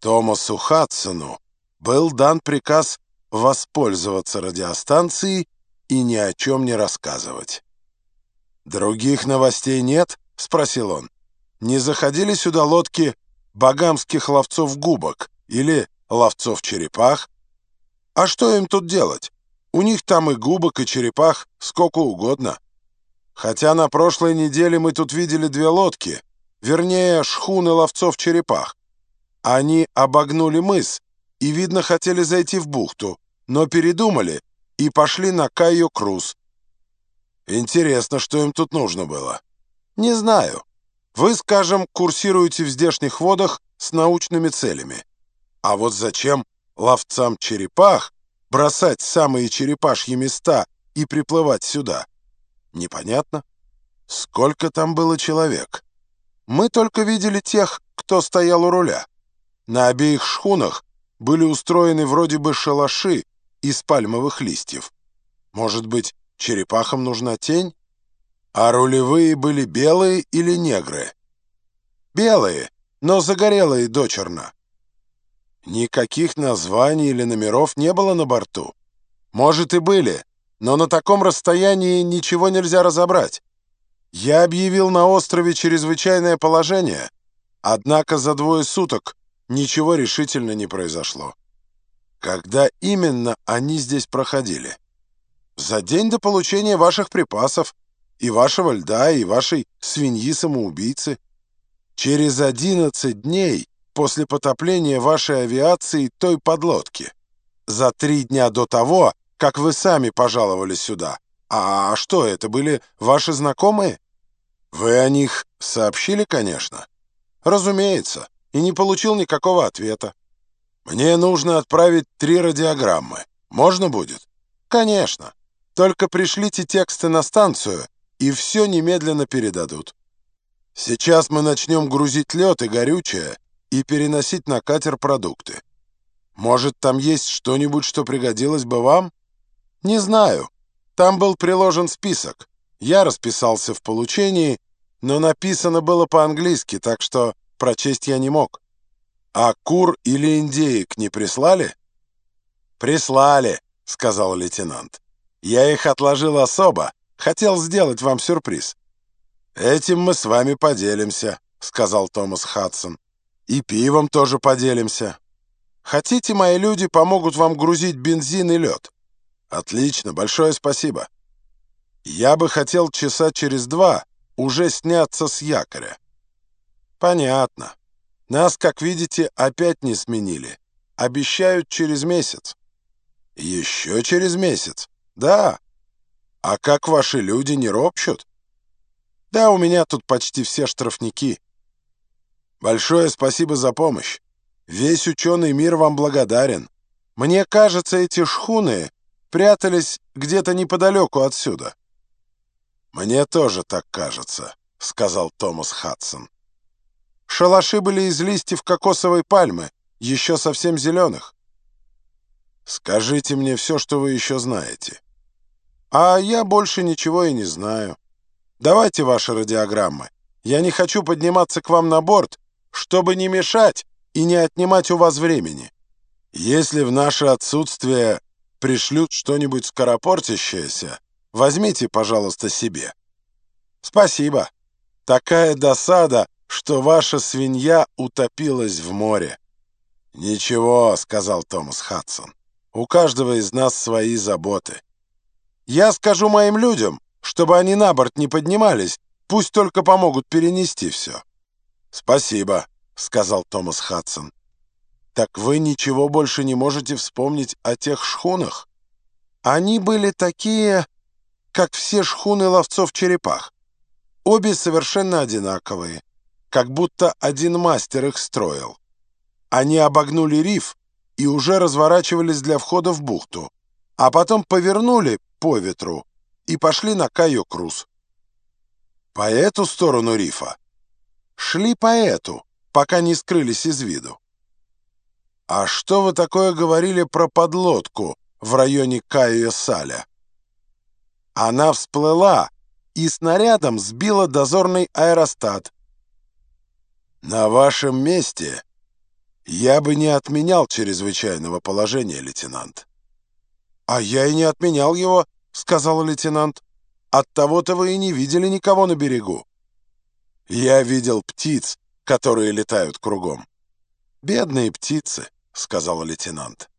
Томасу Хадсону был дан приказ воспользоваться радиостанцией и ни о чем не рассказывать. «Других новостей нет?» — спросил он. «Не заходили сюда лодки багамских ловцов губок или ловцов черепах? А что им тут делать? У них там и губок, и черепах сколько угодно. Хотя на прошлой неделе мы тут видели две лодки, вернее, шхуны ловцов-черепах. Они обогнули мыс и, видно, хотели зайти в бухту, но передумали и пошли на Кайо Круз. Интересно, что им тут нужно было. Не знаю. Вы, скажем, курсируете в здешних водах с научными целями. А вот зачем ловцам черепах бросать самые черепашьи места и приплывать сюда? Непонятно. Сколько там было человек? Мы только видели тех, кто стоял у руля. На обеих шхунах были устроены вроде бы шалаши из пальмовых листьев. Может быть, черепахам нужна тень? А рулевые были белые или негры? Белые, но загорелые дочерно. Никаких названий или номеров не было на борту. Может и были, но на таком расстоянии ничего нельзя разобрать. Я объявил на острове чрезвычайное положение, однако за двое суток ничего решительно не произошло. Когда именно они здесь проходили? За день до получения ваших припасов, и вашего льда, и вашей свиньи-самоубийцы. Через 11 дней после потопления вашей авиации той подлодки. За три дня до того, как вы сами пожаловали сюда. А что, это были ваши знакомые? Вы о них сообщили, конечно? Разумеется и не получил никакого ответа. Мне нужно отправить три радиограммы. Можно будет? Конечно. Только пришлите тексты на станцию, и все немедленно передадут. Сейчас мы начнем грузить лед и горючее и переносить на катер продукты. Может, там есть что-нибудь, что пригодилось бы вам? Не знаю. Там был приложен список. Я расписался в получении, но написано было по-английски, так что прочесть я не мог. А кур или индеек не прислали? Прислали, сказал лейтенант. Я их отложил особо, хотел сделать вам сюрприз. Этим мы с вами поделимся, сказал Томас Хадсон. И пивом тоже поделимся. Хотите, мои люди помогут вам грузить бензин и лед? Отлично, большое спасибо. Я бы хотел часа через два уже сняться с якоря. «Понятно. Нас, как видите, опять не сменили. Обещают через месяц». «Еще через месяц? Да. А как ваши люди не ропщут?» «Да, у меня тут почти все штрафники». «Большое спасибо за помощь. Весь ученый мир вам благодарен. Мне кажется, эти шхуны прятались где-то неподалеку отсюда». «Мне тоже так кажется», — сказал Томас Хадсон. Шалаши были из листьев кокосовой пальмы, еще совсем зеленых. Скажите мне все, что вы еще знаете. А я больше ничего и не знаю. Давайте ваши радиограммы. Я не хочу подниматься к вам на борт, чтобы не мешать и не отнимать у вас времени. Если в наше отсутствие пришлют что-нибудь скоропортящееся, возьмите, пожалуйста, себе. Спасибо. Такая досада, что ваша свинья утопилась в море. «Ничего», — сказал Томас Хадсон, — «у каждого из нас свои заботы». «Я скажу моим людям, чтобы они на борт не поднимались, пусть только помогут перенести все». «Спасибо», — сказал Томас Хадсон. «Так вы ничего больше не можете вспомнить о тех шхунах?» «Они были такие, как все шхуны ловцов-черепах. Обе совершенно одинаковые как будто один мастер их строил. Они обогнули риф и уже разворачивались для входа в бухту, а потом повернули по ветру и пошли на Кайо-Круз. По эту сторону рифа шли по эту, пока не скрылись из виду. «А что вы такое говорили про подлодку в районе Кайо-Саля?» Она всплыла и снарядом сбила дозорный аэростат, на вашем месте «Я бы не отменял чрезвычайного положения, лейтенант». «А я и не отменял его», — сказал лейтенант. «Оттого-то вы и не видели никого на берегу». «Я видел птиц, которые летают кругом». «Бедные птицы», — сказал лейтенант.